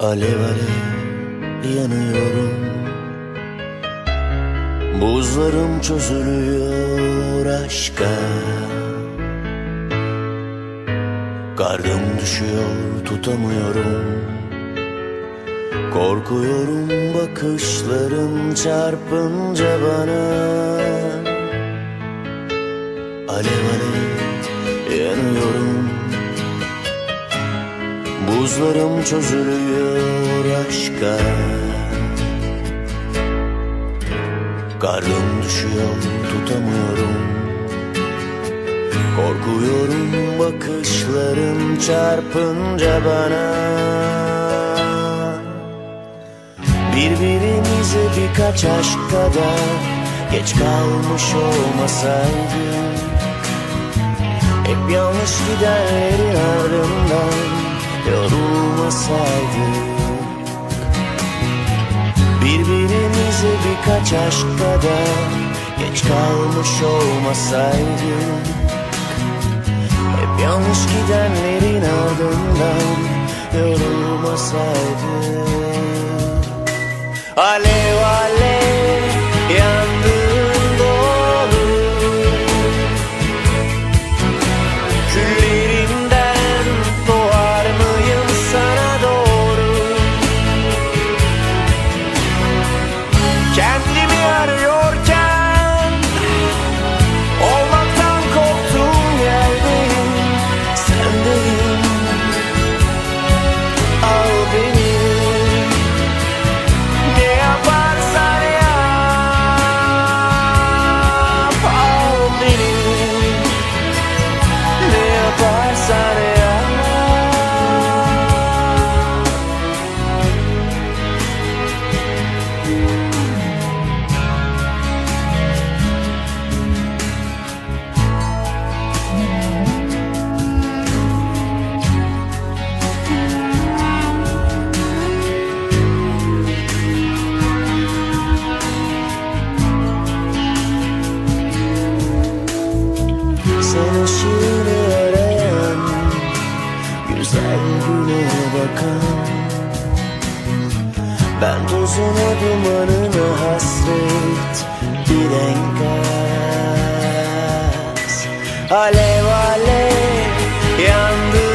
Alev alev yanıyorum. Buzlarım çözülüyor aşka. Kardım düşüyor tutamıyorum. Korkuyorum bakışların çarpınca bana. Alev alev yanıyorum Buzlarım çözülüyor aşka. Karnım düşüyor tutamıyorum. Korkuyorum bakışların çarpınca bana. Birbirimize birkaç aşk kadar Geç kalmış olmasaydık Hep yanlış gidenlerin ardından yorulmasaydık Birbirimize birkaç aşk kadar Geç kalmış olmasaydık Hep yanlış gidenlerin ardından yorulmasaydık Alev Ben tozuna dumanına hasret Bir enkaz. Alev alev yandığın